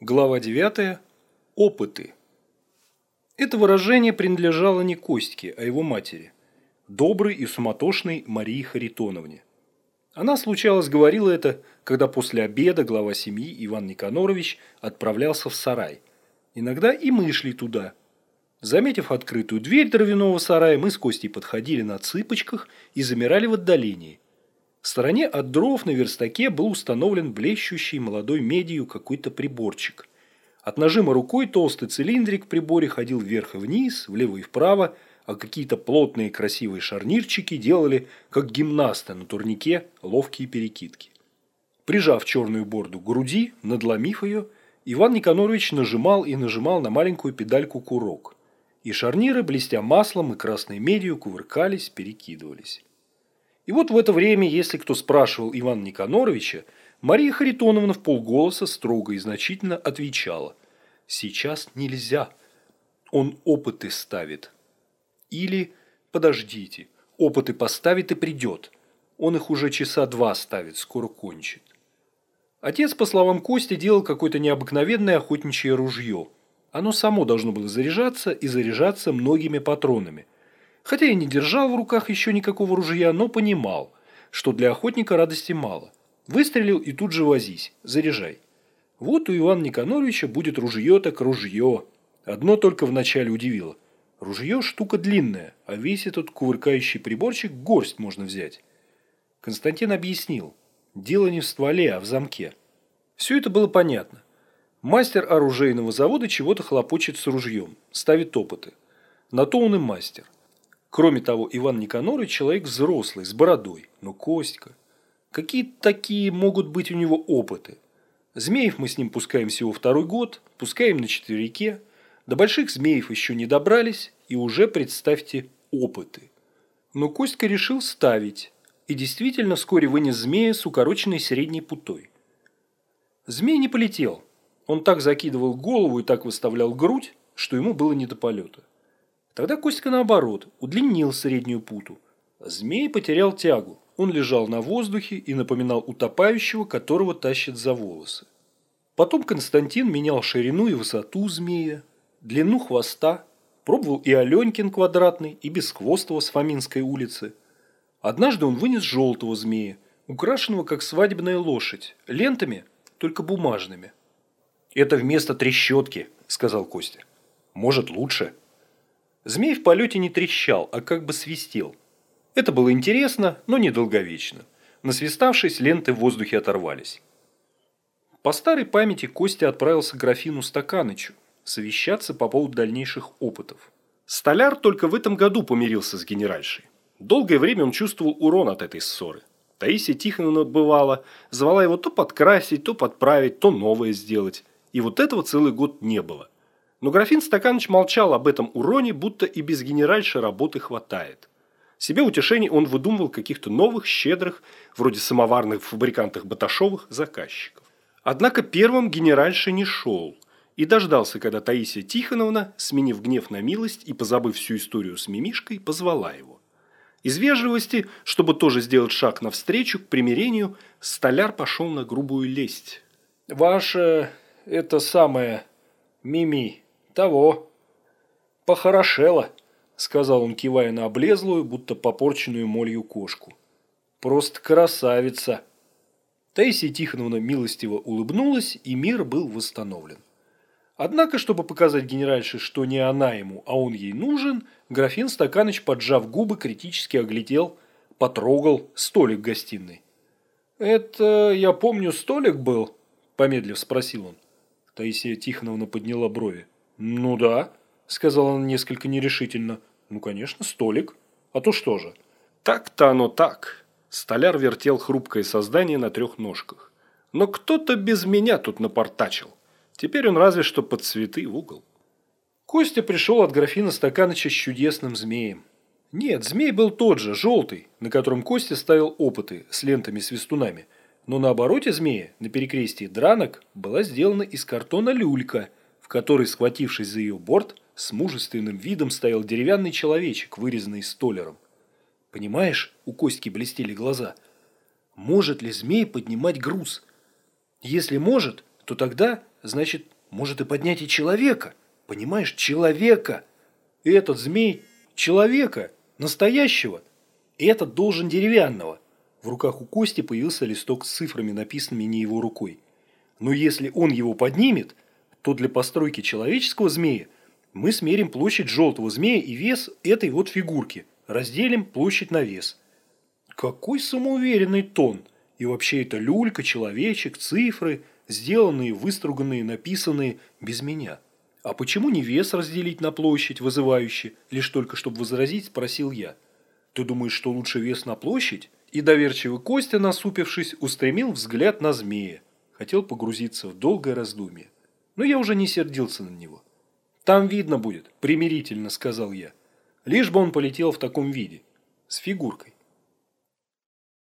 Глава 9. Опыты. Это выражение принадлежало не Костьке, а его матери, доброй и суматошной Марии Харитоновне. Она, случалось, говорила это, когда после обеда глава семьи Иван Никанорович отправлялся в сарай. Иногда и мы шли туда. Заметив открытую дверь дровяного сарая, мы с Костей подходили на цыпочках и замирали в отдалении – в стороне от дров на верстаке был установлен блещущий молодой медью какой-то приборчик. От нажима рукой толстый цилиндрик в приборе ходил вверх и вниз, влево и вправо, а какие-то плотные красивые шарнирчики делали, как гимнасты на турнике, ловкие перекидки. Прижав черную борду к груди, надломив ее, Иван Никонорович нажимал и нажимал на маленькую педальку курок. И шарниры, блестя маслом и красной медью, кувыркались, перекидывались. И вот в это время, если кто спрашивал Ивана Никаноровича, Мария Харитоновна в полголоса строго и значительно отвечала «Сейчас нельзя, он опыты ставит». Или «Подождите, опыты поставит и придет, он их уже часа два ставит, скоро кончит». Отец, по словам Кости, делал какое-то необыкновенное охотничье ружье. Оно само должно было заряжаться и заряжаться многими патронами – Хотя и не держал в руках еще никакого ружья, но понимал, что для охотника радости мало. Выстрелил и тут же возись, заряжай. Вот у Ивана Никаноровича будет ружье так ружье. Одно только вначале удивило. Ружье штука длинная, а весь этот кувыркающий приборчик горсть можно взять. Константин объяснил. Дело не в стволе, а в замке. Все это было понятно. Мастер оружейного завода чего-то хлопочет с ружьем, ставит опыты. На то он и мастер. Кроме того, Иван Никонорович человек взрослый, с бородой. Но Костька... Какие такие могут быть у него опыты? Змеев мы с ним пускаем всего второй год, пускаем на четверике. До больших змеев еще не добрались, и уже, представьте, опыты. Но Костька решил ставить, и действительно вскоре вынес змея с укороченной средней путой. Змей не полетел. Он так закидывал голову и так выставлял грудь, что ему было не до полета. Тогда Костька наоборот, удлинил среднюю путу. Змей потерял тягу. Он лежал на воздухе и напоминал утопающего, которого тащат за волосы. Потом Константин менял ширину и высоту змея, длину хвоста, пробовал и Аленькин квадратный, и бесхвостого с Фоминской улицы. Однажды он вынес желтого змея, украшенного как свадебная лошадь, лентами, только бумажными. «Это вместо трещотки», – сказал Костя. «Может, лучше». Змей в полете не трещал, а как бы свистел. Это было интересно, но недолговечно. Насвиставшись, ленты в воздухе оторвались. По старой памяти Костя отправился к графину Стаканычу совещаться по поводу дальнейших опытов. Столяр только в этом году помирился с генеральшей. Долгое время он чувствовал урон от этой ссоры. Таисия Тихоновна бывала, звала его то подкрасить, то подправить, то новое сделать. И вот этого целый год не было. Но графин Стаканович молчал об этом уроне, будто и без генеральши работы хватает. Себе утешений он выдумывал каких-то новых, щедрых, вроде самоварных фабрикантах Баташовых, заказчиков. Однако первым генеральша не шел и дождался, когда Таисия Тихоновна, сменив гнев на милость и позабыв всю историю с Мимишкой, позвала его. Из вежливости, чтобы тоже сделать шаг навстречу к примирению, столяр пошел на грубую лесть. «Ваше это самое Мими того. Похорошело, сказал он, кивая на облезлую, будто попорченную молью кошку. Просто красавица. Таисия Тихоновна милостиво улыбнулась, и мир был восстановлен. Однако, чтобы показать генеральше, что не она ему, а он ей нужен, графин Стаканыч, поджав губы, критически оглядел, потрогал столик гостиной. «Это, я помню, столик был?» – помедлив спросил он. Таисия Тихоновна подняла брови. «Ну да», – сказала она несколько нерешительно. «Ну, конечно, столик. А то что же?» «Так-то оно так». Столяр вертел хрупкое создание на трех ножках. «Но кто-то без меня тут напортачил. Теперь он разве что под цветы в угол». Костя пришел от графина Стаканыча с чудесным змеем. Нет, змей был тот же, желтый, на котором Костя ставил опыты с лентами-свистунами. Но на обороте змея, на перекрестии дранок, была сделана из картона люлька – в которой, схватившись за ее борт, с мужественным видом стоял деревянный человечек, вырезанный столером. Понимаешь, у Костьки блестели глаза. Может ли змей поднимать груз? Если может, то тогда, значит, может и поднять и человека. Понимаешь, человека. И этот змей человека, настоящего. И этот должен деревянного. В руках у Кости появился листок с цифрами, написанными не его рукой. Но если он его поднимет, то для постройки человеческого змея мы смерим площадь желтого змея и вес этой вот фигурки. Разделим площадь на вес. Какой самоуверенный тон! И вообще это люлька, человечек, цифры, сделанные, выструганные, написанные без меня. А почему не вес разделить на площадь, вызывающе? Лишь только чтобы возразить, спросил я. Ты думаешь, что лучше вес на площадь? И доверчивый Костя, насупившись, устремил взгляд на змея. Хотел погрузиться в долгое раздумье. Но я уже не сердился на него. «Там видно будет», – примирительно сказал я. Лишь бы он полетел в таком виде, с фигуркой.